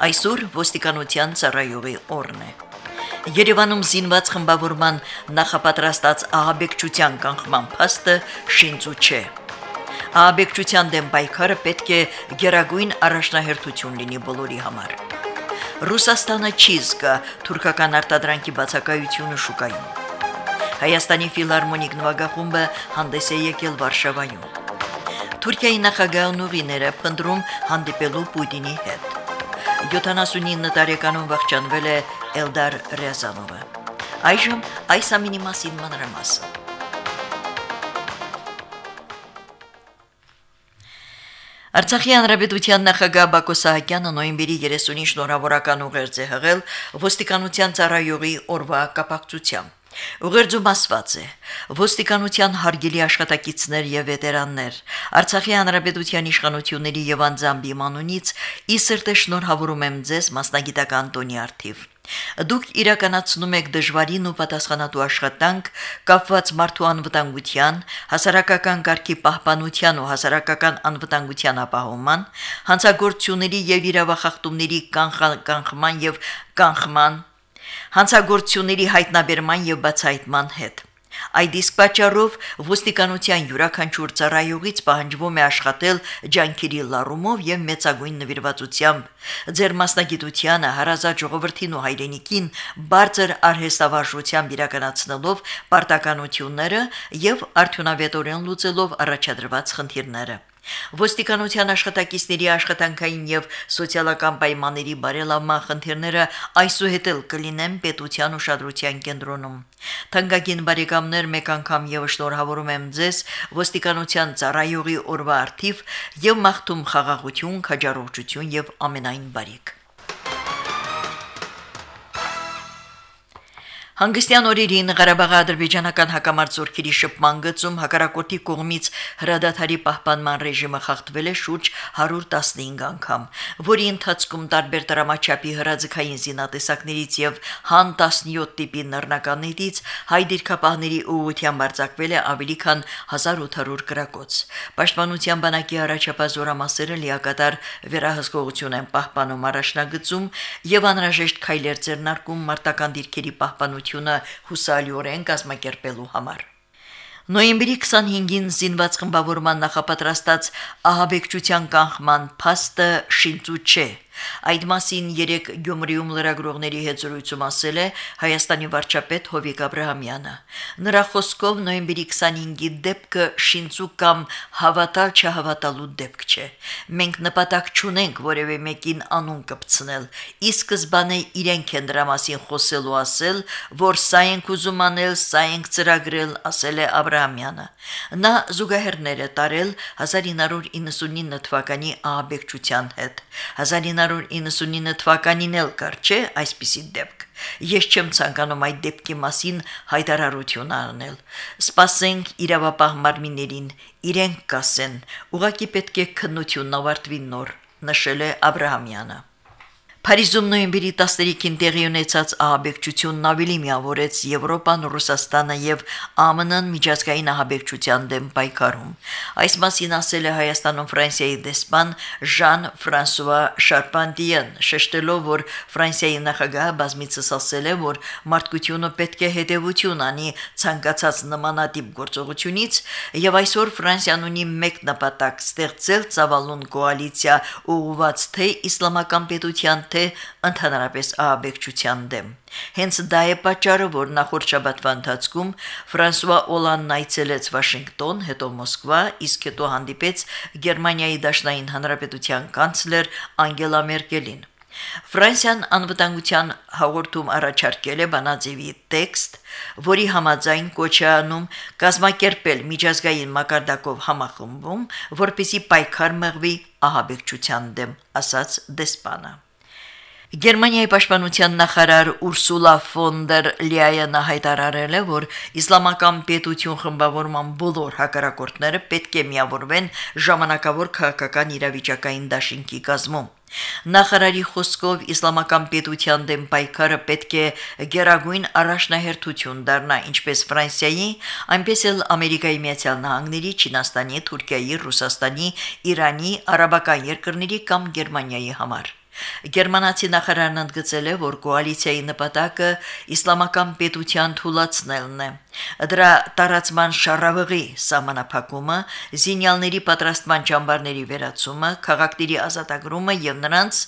Այսօր ոստիկանության ծառայողի օրն է։ Երևանում զինված խմբավորման նախապատրաստած ահաբեկչության կանխման փաստը շինծու չէ։ Ահաբեկչության դեմ պայքարը պետք է գերագույն առաջնահերթություն լինի բոլորի համար։ Ռուսաստանը չի զգա թուրքական արտադրանքի բացակայությունը շուկայում։ Հայաստանի ֆիլհարմոնիկ նվագախումբը հանդես է եկել Վարշավայում։ Թուրքիայի նախագահ նուղիները փնտրում հանդիպելու Պուտինի հետ։ 79 տարեկանում վախճանվել է Էլդար Ռեզանովը։ Այժմ այս ամինի մասին մանրամասը։ Արցախի հանրապետության նախագահ Բակո Սահակյանը նոյեմբերի 30-ին շնորհավորական ուղերձ է հղել ոստիկանության ծառայողի օրվա կապակցությամբ։ Ուղերձում ասված է. ոստիկանության հարգելի աշխատակիցներ եւ վետերաններ, Արցախի հանրապետության իշխանությունների եւ անձամբ իմ անունից ի սրտե շնորհավորում եմ ձեզ մասնագիտական տոնի արդիվ։ Դուք իրականացնում եք դժվարին ու պատասխանատու աշխատանք կապված մարդու անվտանգության, հասարակական կարգի պահպանության ու հասարակական անվտանգության ապահովման, հանցագործությունների եւ իրավախախտումների կանխման եւ կանխման հանցագործությունների հայտնաբերման եւ բացահայտման հետ։ Այդ իսկ պատճառով ոստիկանության յուրաքանչյուր ծառայողից պահանջվում է աշխատել ջանքերի լարումով եւ մեծագույն նվիրվածությամբ։ Ձեր մասնագիտությանը հարազատ ժողովրդին ու հայրենիքին բարձր արհեստավարժությամբ իրականացնելով պարտականությունները եւ արդյունավետորեն լուծելով առաջադրված խնդիրները։ Ոստիկանության աշխատակիցների աշխատանքային եւ սոցիալական պայմանների բարելավման խնդիրները այսուհետ կլինեն պետության ուշադրության կենտրոնում։ Թանկագին բարեկամներ, մեկ անգամ եւ շնորհավորում եմ ձեզ ոստիկանության ծառայողի օրվա արդիվ եւ մաղթում խաղաղություն, քաջառողջություն եւ ամենայն բարիք։ Հանգստյան օրերին Ղարաբաղի ադրբեջանական հակամարտությունների շփման գծում հակարակորտի կողմից հրադադարի պահպանման ռեժիմը խախտվել է շուրջ 115 անգամ, որի ընթացքում տարբեր դրամաչափի հրաձգային զինատեսակներից եւ հան 17 տիպի նռնականներից հայ դիրքապահների ուղղությամբ արձակվել է ավելի քան 1800 գրակոց։ Պաշտպանության բանակի առաջապահ զորամասերը լիակատար վերահսկողություն են պահպանում առաջնագծում եւ անհրաժեշտ քայլեր ձեռնարկում մարտական դիրքերի պահպանության գործունեությունը հուսալիորեն կազմակերպելու համար։ Նոյեմբերի 25-ին զինված խմբավորման նախապատրաստած ահաբեկչության կանխման փաստը շինծու չէ, Այդ մասին երեք Գյումրիում լրագրողների հետ զրույցում ասել է Հայաստանի վարչապետ Հովիկ Աբրահամյանը։ Նրա խոսքով նոյեմբերի 25-ի դեպքը շինծու կամ հավատալ չհավատալու դեպք չէ։ Մենք նպատակ չունենք որևէ մեկին անուն կպցնել։ Ի սկզբանե իրենք են դրա մասին խոսելու ասել, որ սա ենք ուզում անել, սա ենք ծրագրել, ասել է Աբրահամյանը։ Նա զուգահեռներ է տարել 1999 թվականի ահաբեկչության հետ։ 1999 1999 թվականին էլ կար, չէ, այսպիսի դեպք։ Ես չեմ ցանկանում այդ դեպքի մասին հայտարարություն անել։ Սպասենք իրավապահ մարմիններին, իրենք կասեն, ուղղակի պետք է քննությունն ավարտվի նոր, նշել է Աբ รา համյանը։ Փարիզում նոյեմբերի 13-ին տեղի ունեցած ահաբեկչությունն ավելի միավորեց Եվրոպան, Ռուսաստանը եւ ԱՄՆ-ն միջազգային ահաբեկչության դեմ պայքարում։ Այս մասին ասել է Հայաստանում Ֆրանսիայի դեսպան Ժան-Ֆրանսուଆ Շարպանտիեն, շեշտելով, որ Ֆրանսիայի նախագահը բազմիցս ասել է, որ մարդկությունը պետք է հետևություն անի ցանկացած նմանատիպ գործողությունից եւ այսօր Ֆրանսիան ունի մեկ նպատակ՝ ստեղծել ցավալուն կոալիցիա ուղղված թե իսլամական պետության թե ընդհանրապես ահաբեկչության դեմ։ Հենց դա է պատճառը, որ նախորդ շաբաթվա ընթացքում Ֆրանսուଆ Օլանն այցելեց Վաշինգտոն, հետո Մոսկվա, իսկ հետո հանդիպեց Գերմանիայի Դաշնային Հանրապետության կանցլեր Անգելա Մերկելին։ Ֆրանսիան անվտանգության հաղորդում առաջարկել է բանաձևի տեքստ, որի համաձայն կոչ է անում կազմակերպել միջազգային մակարդակով համախմբում, որպիսի պայքար մղվի ահաբեկչության դեմ, ասաց դեսպանը։ Գերմանիայի պաշտպանության նախարար Ուրսուլա ֆոն դեր Լիայանը հայտարարել է, որ իսլամական պետություն խմբավորման բոլոր հակառակորդները պետք է միավորվեն ժամանակավոր քաղաքական իրավիճակային դաշինքի կազմում։ Նախարարի խոսքով իսլամական պետության դեմ պայքարը պետք է գերագույն առաջնահերթություն դառնա ինչպես Ֆրանսիայի, այնպես էլ Ամերիկայի Միացյալ Նահանգների, Չինաստանի, Թուրքիայի, Ռուսաստանի, Իրանի, արաբական երկրների կամ Գերմանիայի համար։ Գերմանացի նախարարն ընդգծել է, որ կոալիցիայի նպատակը իսլամական պետության թուլացնելն է։ Դրա տարածման շարավղի սահմանափակումը, զինյալների պատրաստման ճամբարների վերացումը, քաղաքների ազատագրումը եւ նրանց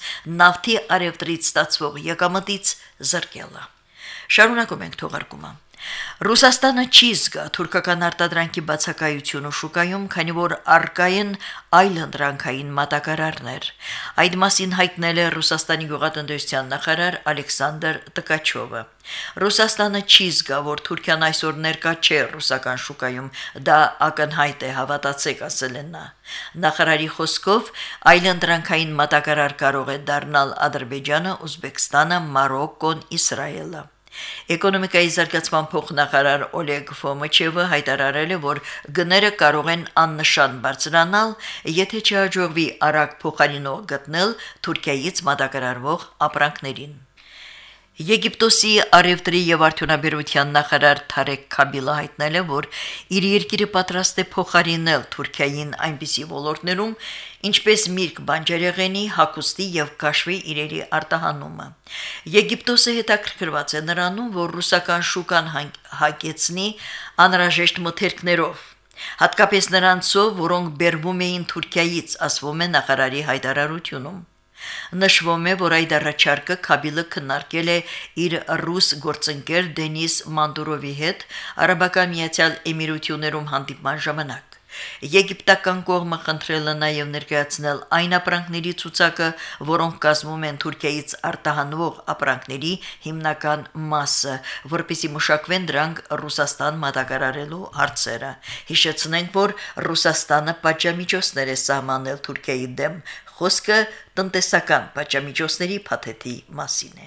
նավթի արևտրից ստացվող եկամտից զրկելը։ Շարունակում ենք թողարկումը։ Ռուսաստանը չի զգա թուրքական արտադրանքի բացակայությունը շուկայում, քանի որ արկայեն այլ հնդրանքային մատակարարներ։ Այդ մասին հայտնել է Ռուսաստանի գյուղատնտեսության նախարար Ալեքսանդր Տկաչովը։ Ռուսաստանը չի զգա, որ Թուրքիան այսօր ներկա չէ ռուսական շուկայում, դա ակնհայտ է, հավատացեք, ասել են նա։ Նախարարի խոսքով այլ հնդրանքային մատակարար կարող է դառնալ Ադրբեջանը, Ուզբեկստանը, Մարոկկոն, Իսրայելը։ Էկոնոմիկայի զարգացման փոխնախարար Օլեգ Ֆոմիչևը հայտարարել է, որ գները կարող են աննշան բարձրանալ, եթե չհաջողվի արագ փոխարինող գտնել Թուրքիայից մատակարարվող ապրանքներին։ Եգիպտոսի արևտրի եւ արդյունաբերության նախարար Թարեկ Քաբիլը հայտնել է, որ իր երկիրը պատրաստ է փոխարինել Թուրքիային այնպիսի ոլորտներում, ինչպես միրգ բանջարեղենի, հագուստի եւ կաշվի իրերի արտահանումը։ Եգիպտոսը հետաքրքրված է նրանում, որ ռուսական շուկան հագեցնի անհրաժեշտ մթերքներով հատկապես նրանցով, որոնք բերվում էին Թուրքիայից, ասվում է նախարարի հայտարարությունում։ Նշվում է, որ այդ առաջարկը Քաբիլը քննարկել է իր ռուս գործընկեր Դենիս Մանդուրովի հետ Արաբական Միացյալ Էմիրություններում հանդիպման ժամանակ։ Եգիպտական կողմը խնդրել է նաև ներկայացնել այն ապրանքների ցուցակը, որոնք կազմում են Թուրքիայից արտահանվող ապրանքների հիմնական մասը, որպեսզի մշակվեն դրանք Ռուսաստան մատակարարելու հարցերը։ Հիշեցնենք, որ Ռուսաստանը պատժամիջոցներ է սահմանել Թուրքիայի դեմ Խոսքը տնտեսական պատժամիջոցների փաթեթի մասին է։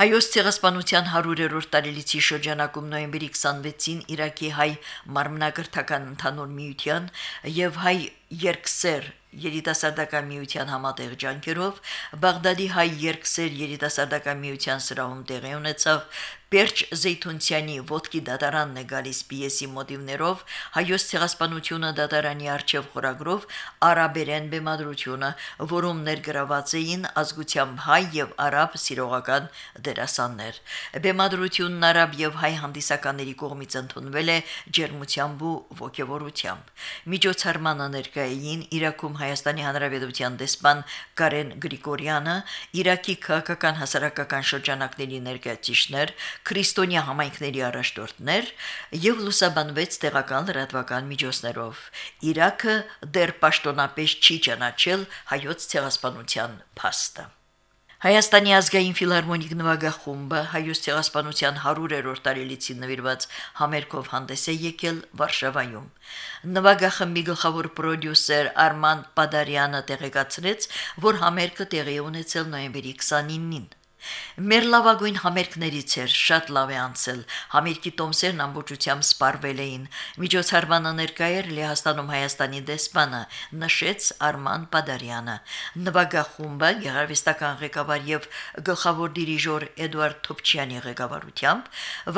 Հայոց ցեղասպանության 100-րդ տարելիցի շրջանակում նոյեմբերի 26-ին Իրաքի հայ մարմնագրթական ընդհանուր միության եւ հայ երկսեր երիտասարդական միության համատեղ ջանքերով Բաղդադի հայ երկսեր երիտասարդական միության սրահում տեղի ունեցավ Պերճ Զեյթունցյանի ոդկի դատարանն է գալիս պիեսի մոտիվներով հայոց ցեղասպանությունը դատարանի արչև խորագրով արաբերեն բեմադրությունը, որում ներգրաված էին ազգությամբ հայ եւ արաբ սիրողական դերասաններ։ Բեմադրությունն արաբ եւ հայ հանդիսականների կողմից ընդունվել է ջերմությամբ ու ողջավորությամբ։ Միջոցառմանը ներկային Իրաքում Հայաստանի Հանրապետության դեսպան Կարեն Գրիգորյանը, Իրաքի քաղաքական հասարակական շրջանակների ներկայացիչներ, քրիստոնյա համայնքների առաջնորդներ եւ լուսաբանվեց տեղական լրատվական միջոցներով։ Իրաքը դեռ պաշտոնապես չի ճանաչել հայոց ցեղասպանության փաստը։ Հայաստանի ազգային ֆիլհարմոնիկ նվագախումբը հայոց ցեղասպանության 100-րդ տարելիցին նվիրված համերգով հանդես է եկել Վարշավայում։ Նվագախմբի գլխավոր պրոդյուսեր Արման Պադարյանը տեղեկացրեց, որ համերգը տեղի ունեցել նոյեմբերի 29-ին։ Մեր լավագույն համերգներից էր, շատ լավ է անցել։ Համերգի տոմսերն ամբողջությամբ սպառվել էին։ Միջոցառմանը ներկա էր Լեհաստանում Հայաստանի դեսպանը, նշեց Արման Պադարյանը։ Նվագախումբը գեղարվեստական ղեկավար եւ գլխավոր դիրիժոր Էդուարդ Թոփչյանի ղեկավարությամբ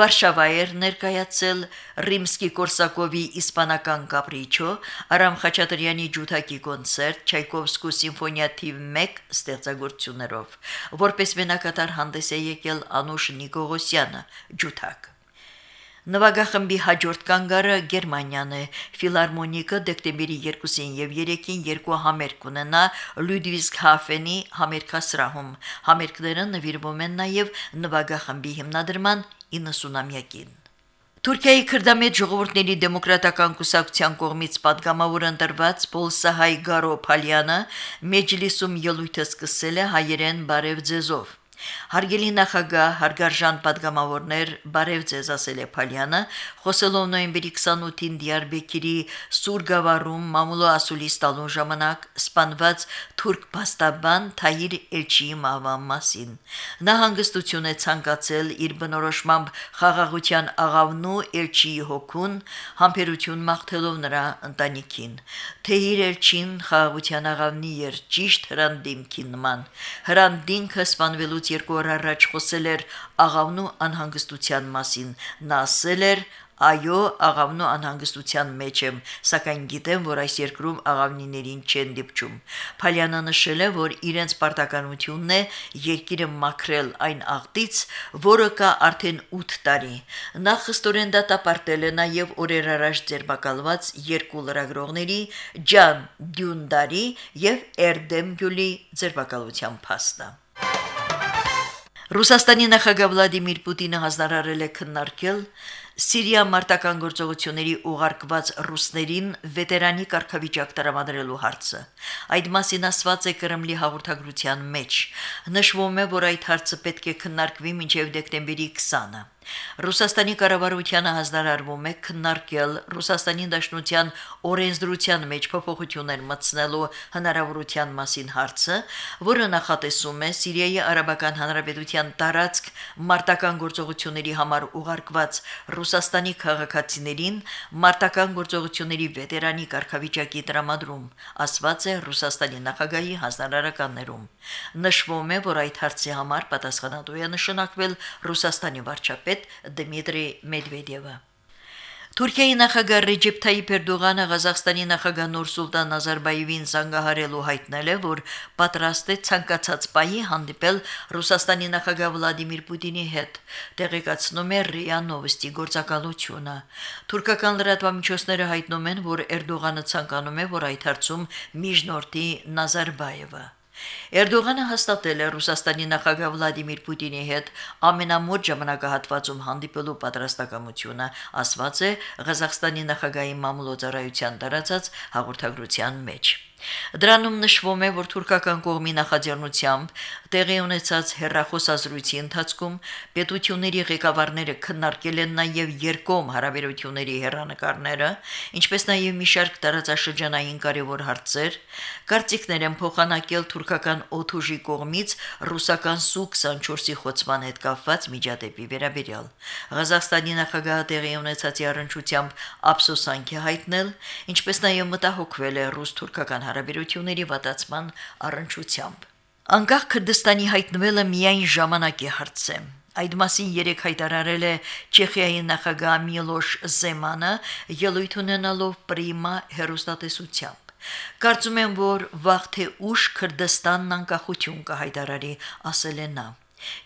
Վարշավայր ներկայացել Ռիմսկի-Կորսակովի իսպանական կապրիչո, Արամ Խաչատրյանի ջութակի կոնցերտ, Չայկովսկու սիմֆոնիա թիվ 1 ստեղծագործություններով։ Որպես մենակ հրամանատար հանդես է եկել Անուշ Նիկողոսյանը, ջութակ։ Նվագախմբի հաջորդ կանգարը Գերմանիան է։ Ֆիլարմոնիկը դեկտեմբերի 2-ին եւ 3-ին երկու համերգ կունենա Լյուդվիգհաֆենի համերգասրահում։ Համերգները նվիրվում են նաեւ նվագախմբի հիմնադրման 90-ամյակին։ Թուրքիայի քրդամետ ժողովուրդների դեմոկրատական կուսակցության կողմից падգամավոր ընտրված Պոլսահայ Գարոփալյանը մեջլիսում ելույթը սկսել է հայերեն բարև ձեզով։ Հարգելի նախագահ, հարգարժան падգամավորներ, բարև ձեզ ասել է Փալյանը, խոսելով նոյեմբերի 28-ին Դիարբեկիրի Սուրգավառում մամուլո ասուլի ստալու ժամանակ սպանված թուրք փաստաբան Թահիր Էլչիի մահվան մասին։ Նա հանգստություն է ցանկացել իր բնորոշմամբ խաղաղության աղավնու Էլչիի հոգուն, համբերություն մաղթելով նրա ընտանիքին։ Թահիր Էլչին խաղաղության աղավնի երջիշտ հրանդինքի նման։ Հրանդինքը սպանվելուց երկու օր առաջ խոսել էր աղավնու անհանգստության մասին։ Նա ասել էր. Այո, աղավնու անհանգստության մեջ եմ, սակայն գիտեմ, որ այս երկրում աղավնիներին չեն դիպչում։ Փալյանը նշել է, որ իրենց պարտականությունն է երկիրը մաքրել այն աղտից, որը կա արդեն 8 տարի։ Նա խստորեն դատապարտել է նաև օրեր առաջ ձերբակալված երկու լրագրողների Ջան Դյունդարի եւ Էրդեմ Գյուլի ձերբակալության փաստը։ Ռուսաստանի նախագահ Վլադիմիր Պուտինը հանձնարարել է քննարկել Սիրիա մարտական գործողությունների ուղարկված ռուսներին վետերանի կարգավիճակ տրամադրելու հարցը։ Այդ մասին ասված է Կրեմլի հաղորդագրության մեջ։ Նշվում է, որ այդ հարցը պետք է քննարկվի մինչև դեկտեմբերի 20-ը։ Ռուսաստանի կառավարությանը հանձնարարվում է քննարկել Ռուսաստանի Դաշնության օրենսդրության մեջ փոփոխություններ մտցնելու հնարավորության մասին հարցը, որը նախատեսում է Սիրիայի Արաբական Հանրապետության տարածք մարտական գործողությունների համար ուղարկված Ռուսաստանի քաղաքացիներին մարտական գործողությունների վետերանի կարգավիճակի տրամադրում, ասված է Ռուսաստանի նախագահի հանձնարարականներում։ Նշվում է, որ այդ հարցի համար պատասխանատու է նշանակվել Ռուսաստանի վարչապետ պետ Դմիտրի Մեդվեդևը։ Թուրքիայի նախագահ Ռեջեփ Թայիփ Էրդողանը Ղազախստանի նախագահ Նուրսուլտան Նազարբաևին զանգահարելու հայտնել է, որ պատրաստ է ցանկացած պահի հանդիպել Ռուսաստանի նախագահ Վլադիմիր Պուտինի հետ, տեղեկացնում է ՌԻԱ Նովոստի գործակալությունը։ Թուրքական լրատվամիջոցները հայտնում են, որ Էրդողանը ցանկանում է, որ այդ հարցում միջնորդի Նազարբաևը։ Էրդողանը հաստատել է Ռուսաստանի նախագահ Վլադիմիր Պուտինի հետ ամենամոտ ժամանակահատվածում հանդիպելու պատրաստակամությունը, ասված է Ղազախստանի նախագահի մամուլոծարայության տարածած հաղորդագրության մեջ։ Դրանում նշվում է, որ թուրքական կողմի նախաձեռնությամբ տեղի ունեցած հերրախոսազրույցի ընթացքում պետությունների ղեկավարները քննարկել են նաև երկկողմ հարաբերությունների հերանեկարները, ինչպես նաև մի շարք տարածաշրջանային կարևոր հարցեր, կարծիքներ են փոխանակել թուրքական օթուժի կողմից ռուսական Սու-24-ի խոցման հետ կապված միջադեպի վերաբերյալ։ Ղազախստանի նախագահը տեղի ունեցածի առընչությամբ ափսոսանք է հայտնել, ինչպես նաև մտահոգվել է ռուս-թուրքական հարաբերությունների վատացման առընչությամբ։ Անկախ Քրդստանի հայտնվելը միայն ժամանակի հարց է։ Այդ մասին երեք հայտարարել է Չեխիայի նախագահ Միլոշ Զեմանը, ելույթ ունենալով Պրիմա հերոստատեսությամբ։ Կարծում եմ, որ վաղ թե ուշ Քրդստանն անկախություն կհայտարարի, ասել է նա։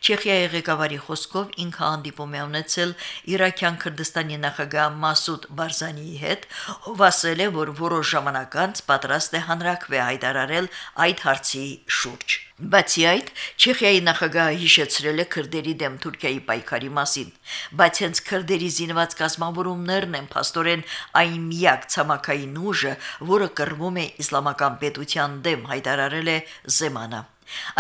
Չեխիայի ղեկավարի խոսքով ինքը հանդիպում է ունեցել Իրաքյան Քրդստանի նախագահ Մասուդ Բարզանիի հետ, ով ասել է, որ որոշ ժամանակ անց պատրաստ է հանրակրվե հայտարարել այդ հարցի շուրջ։ Բացի այդ, Չեխիայի նախագահը հիշեցրել է քրդերի դեմ Թուրքիայի պայքարի մասին, բայց հենց քրդերի զինված կազմավորումներն են փաստորեն այն միակ ցամաքային ուժը, որը կռվում է իսլամական պետության դեմ, հայտարարել է Զեմանը։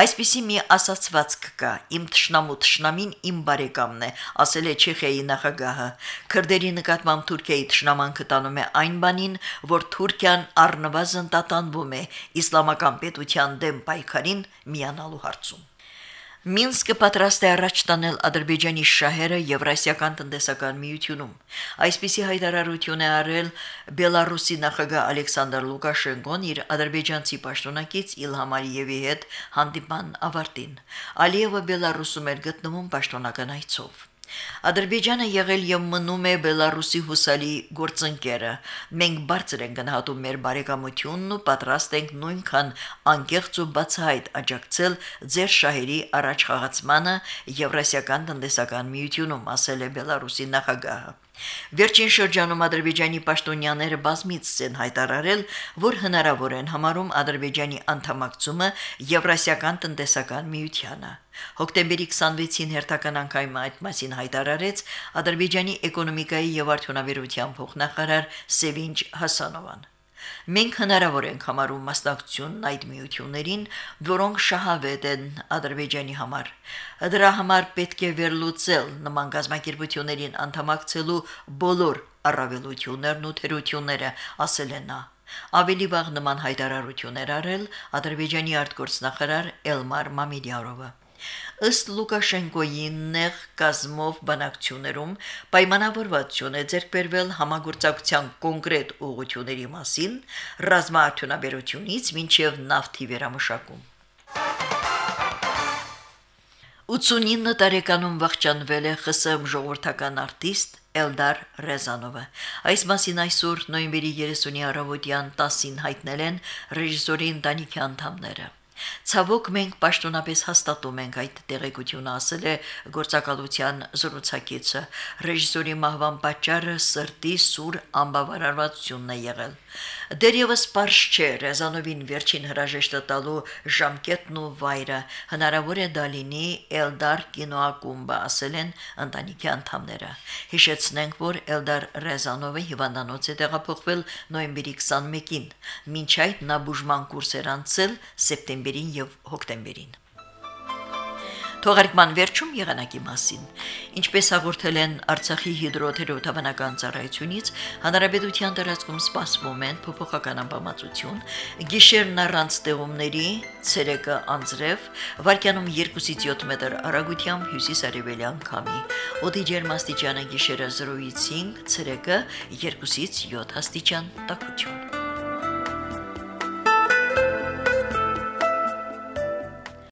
Այսպիսի մի ասացված կկա. իմ ճշնամու ճշնամին իմ բարեկամն է, ասել է Չեխիայի նախագահը։ Քրդերի նկատմամբ Թուրքիայի ճշնամանքը տանում է այն բանին, որ Թուրքիան առնվազն տատանվում է իսլամական պետության դեմ պայքարին միանալու հարցում։ Մինսկը պատրաստ է առաջ տանել Ադրբեջանի շահերը Եվրասիական տնտեսական միությունում։ Այսպիսի հայտարարություն է արել Բելարուսի նախագահ Ալեքսանդր Լուկաշենկոն իր ադրբեջանցի պաշտոնակից Իլհամ Ալիևի հետ հանդիպան ավարտին։ Ալիևը Բելարուսում էր գտնվում պաշտոնական այցով։ Ադրբեջանը եղել եւ մնում է Բելարուսի հուսալի գործընկերը։ Մենք բարձր ենք գնահատում մեր բարեկամությունն ու պատրաստ ենք նույնքան անկեղծ ու բացահայտ աջակցել ձեր շահերի առաջխաղացմանը Եվրասիական տնտեսական միությունում, ասել է Բելարուսի նախագահը։ Վերջին շրջանում Ադրբեջանի պաշտոնյաները բազմից են հայտարարել, որ հնարավոր են համարում Ադրբեջանի անդամակցումը Եվրասիական տնտեսական միությանը։ Հոկտեմբերի 26-ին հերթական անգամ այդ մասին հայտարարեց Ադրբեջանի էկոնոմիկայի եւ արդյունաբերության փոխնախարար Սևինջ Հասանովան։ Մենք հնարավոր ենք համարում մասնակցությունն այդ միություններին, որոնք շահավետ են Ադրբեջանի համար։ Դրա համար պետք է վերլուծել նման գազམ་ակերպություններին անդամակցելու բոլոր առավելություններն ու թերությունները, ասել է նա։ Ավելի վաղ նման հայտարարություններ արել Ադրբեջանի արտգործնախարար Էլմար Մամեդիարովը։ Ըստ Լուկաշենկոյի նեղ կազմով բանակցություններում պայմանավորվածություն է ձեռք բերվել համագործակցության կոնկրետ ուղղությունների մասին ռազմաարդյունաբերությունից մինչև նավթի վերամշակում։ 89 տարեկանում վախճանվել է ԽՍՀՄ ժողովրդական արտիստ Էլդար Ռեզանովը։ Այս մասին այսօր նոյեմբերի 30-ի առավոտյան 10-ին հայտնել են ռեժիսորի ընտանիքի անդամները։ Ցավոք մենք պաշտոնապես հաստատում ենք այդ տեղեկությունը, ասել է գործակալության զրուցակիցը։ Ռեժիսորի մահվան պատճառը սրտի սուր անբավարարվածությունն է եղել։ Դերևս པարզ չէ Ռեզանովին վերջին հրաժեշտը տալու ժամկետն ու վայրը։ Հնարավոր է դա լինի Էլդար կինոակումբը, ասել են ընտանիքի անդամները։ Հիշեցնենք, որ Էլդար Ռեզանովը հիվանդանոց է տեղափոխվել նոյեմբերի 21-ին։ Մինչ այդ նա բուժման կուրս էր անցել սեպտեմբերին եւ հոկտեմբերին։ Թողարկման վերջում եղանակի մասին։ Ինչպես հաղորդել են Արցախի հիդրոթերապևտաբանական ծառայությունից, հանրապետության տարածքում սպասվում են փոփոխական ամպամածություն, գիշերն առանց ձեղումների, ցերեկը անձրև, վարկյանում 2-ից 7 մետր արագությամբ հյուսիս-արևելյան քամի։ Օդի ջերմաստիճանը գիշերը 0-ից 5, ցերեկը 2-ից 7 աստիճան տաքություն։